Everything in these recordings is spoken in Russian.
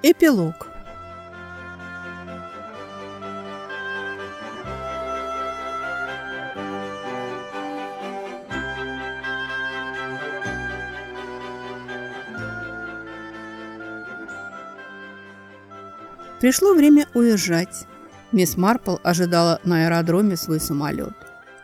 Эпилог. Пришло время уезжать. Мисс Марпл ожидала на аэродроме свой самолет.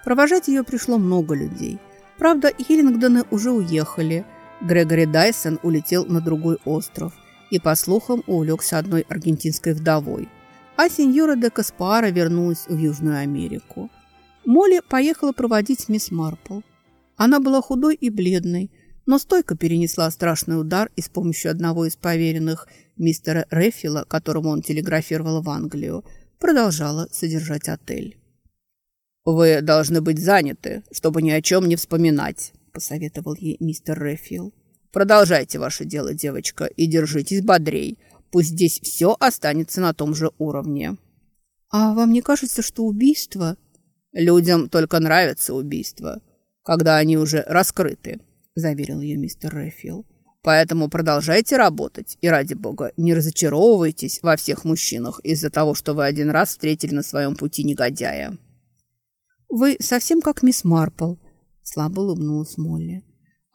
Провожать ее пришло много людей. Правда, Хиллингдоны уже уехали. Грегори Дайсон улетел на другой остров и, по слухам, увлекся одной аргентинской вдовой. А сеньора де Каспара вернулась в Южную Америку. Молли поехала проводить мисс Марпл. Она была худой и бледной, но стойко перенесла страшный удар и с помощью одного из поверенных, мистера Реффила, которому он телеграфировал в Англию, продолжала содержать отель. «Вы должны быть заняты, чтобы ни о чем не вспоминать», – посоветовал ей мистер Реффил. «Продолжайте ваше дело, девочка, и держитесь бодрей. Пусть здесь все останется на том же уровне». «А вам не кажется, что убийство...» «Людям только нравятся убийства, когда они уже раскрыты», – заверил ее мистер Реффил. Поэтому продолжайте работать и, ради бога, не разочаровывайтесь во всех мужчинах из-за того, что вы один раз встретили на своем пути негодяя. «Вы совсем как мисс Марпл», – слабо улыбнулась Молли.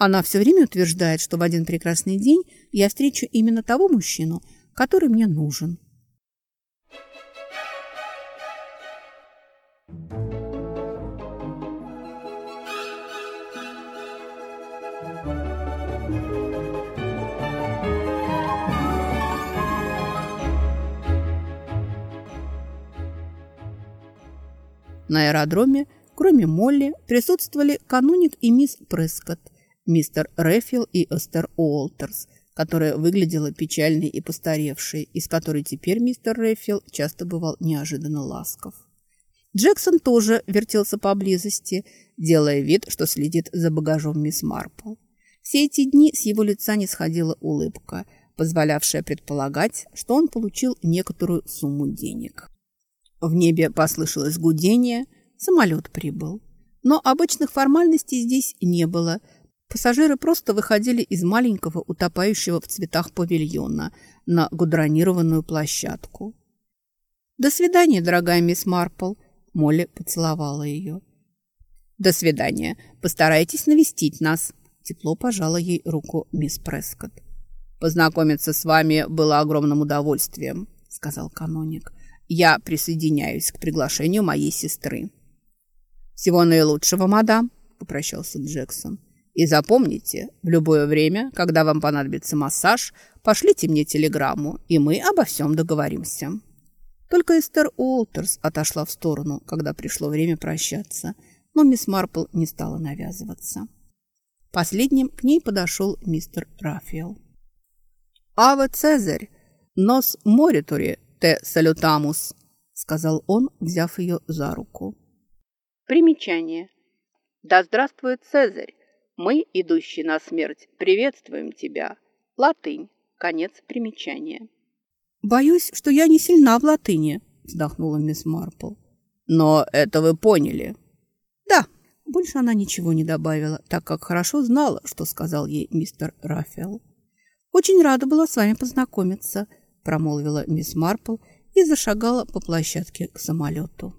«Она все время утверждает, что в один прекрасный день я встречу именно того мужчину, который мне нужен». На аэродроме, кроме Молли, присутствовали кануник и мисс Прескотт, мистер Рефил и Эстер Уолтерс, которая выглядела печальной и постаревшей, из которой теперь мистер Рефил часто бывал неожиданно ласков. Джексон тоже вертелся поблизости, делая вид, что следит за багажом мисс Марпл. Все эти дни с его лица не сходила улыбка, позволявшая предполагать, что он получил некоторую сумму денег. В небе послышалось гудение, самолет прибыл. Но обычных формальностей здесь не было. Пассажиры просто выходили из маленького утопающего в цветах павильона на гудронированную площадку. «До свидания, дорогая мисс Марпл!» Молли поцеловала ее. «До свидания. Постарайтесь навестить нас!» Тепло пожала ей руку мисс Прескотт. «Познакомиться с вами было огромным удовольствием», — сказал каноник. Я присоединяюсь к приглашению моей сестры. «Всего наилучшего, мадам», – попрощался Джексон. «И запомните, в любое время, когда вам понадобится массаж, пошлите мне телеграмму, и мы обо всем договоримся». Только Эстер Уолтерс отошла в сторону, когда пришло время прощаться, но мисс Марпл не стала навязываться. Последним к ней подошел мистер Рафиэл. «Аве Цезарь! Нос моритури те салютамус», — сказал он, взяв ее за руку. Примечание. «Да здравствует Цезарь! Мы, идущие на смерть, приветствуем тебя!» Латынь. Конец примечания. «Боюсь, что я не сильна в латыни», — вздохнула мисс Марпл. «Но это вы поняли». «Да». Больше она ничего не добавила, так как хорошо знала, что сказал ей мистер Раффел. «Очень рада была с вами познакомиться», промолвила мисс Марпл и зашагала по площадке к самолету.